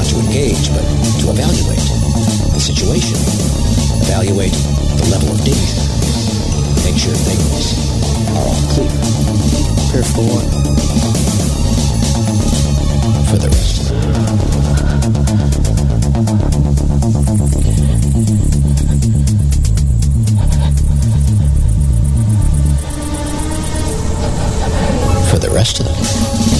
not to engage, but to evaluate the situation, evaluate the level of danger, make sure things are all clear, prepare for the for the rest. For the rest of them.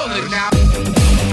rolling now.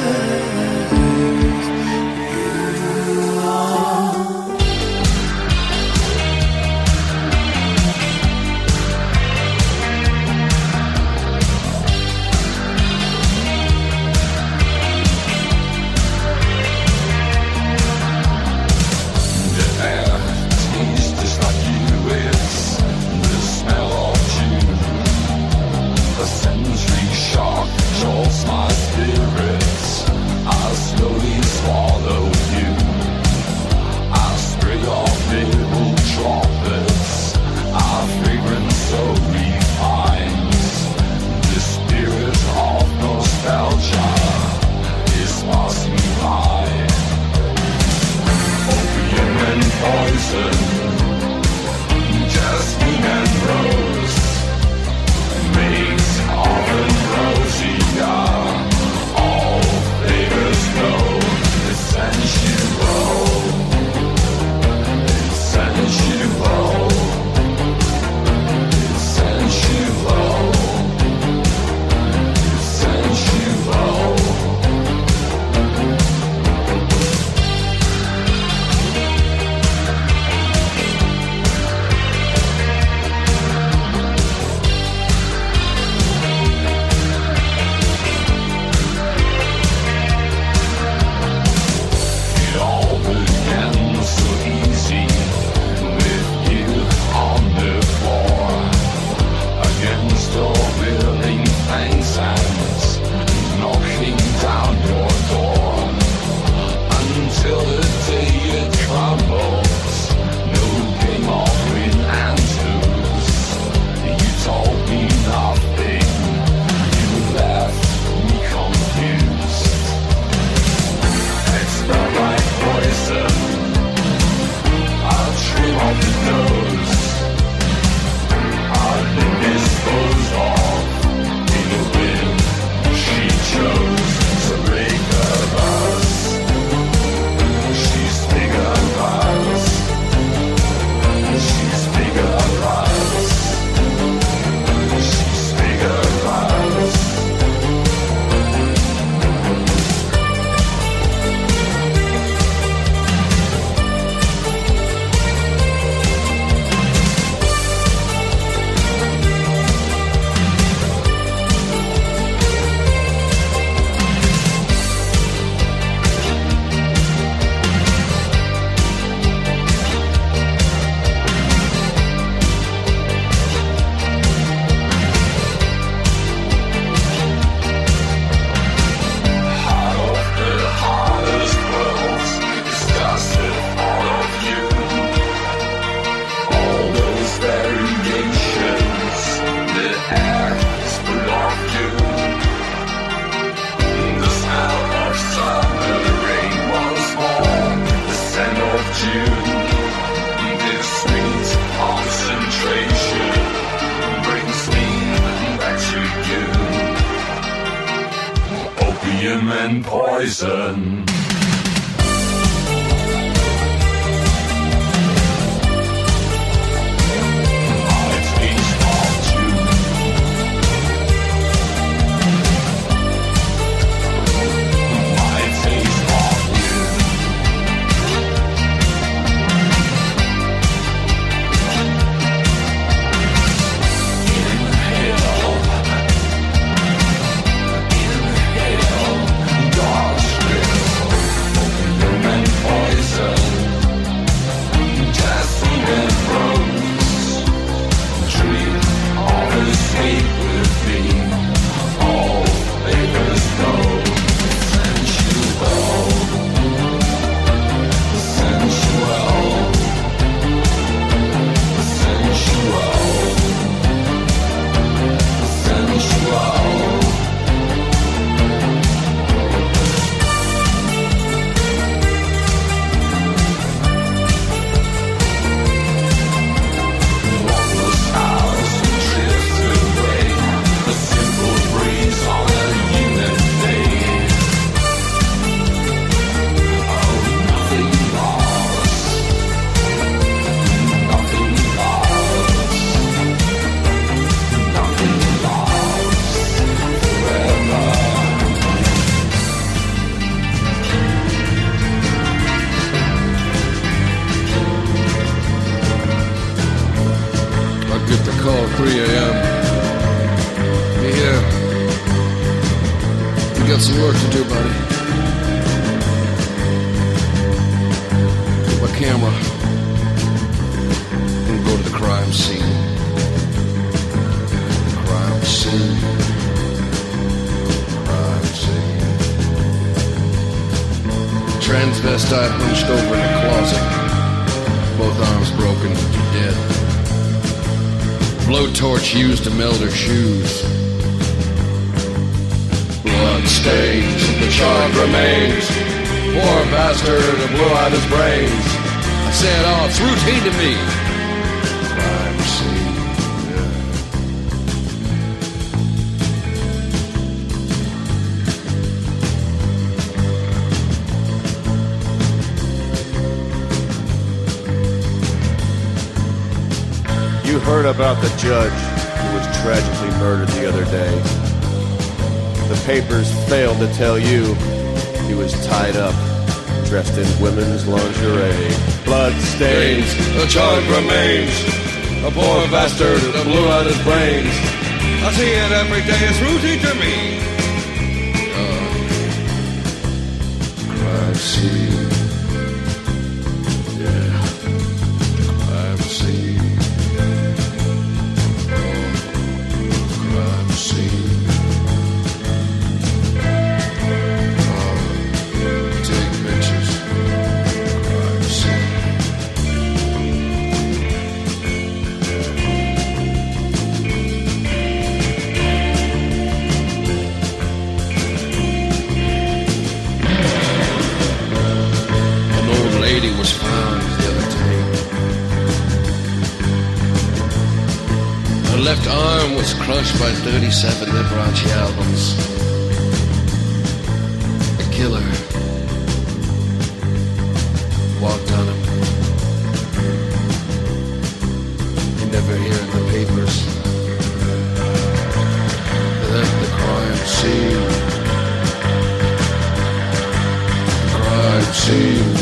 good. Transvestite hunched over in a closet. Both arms broken, dead blowtorch used to meld her shoes. Blood stains, the charred remains. Poor bastard who blew out his brains. I said, oh, it's routine to me. About the judge who was tragically murdered the other day. The papers failed to tell you he was tied up, dressed in women's lingerie. Blood stains, The charred remains. A poor bastard who blew out his brains. I see it every day. It's routine to me. crime scene. Yeah. You never hear in the papers. Then the crime scene. Crime scene.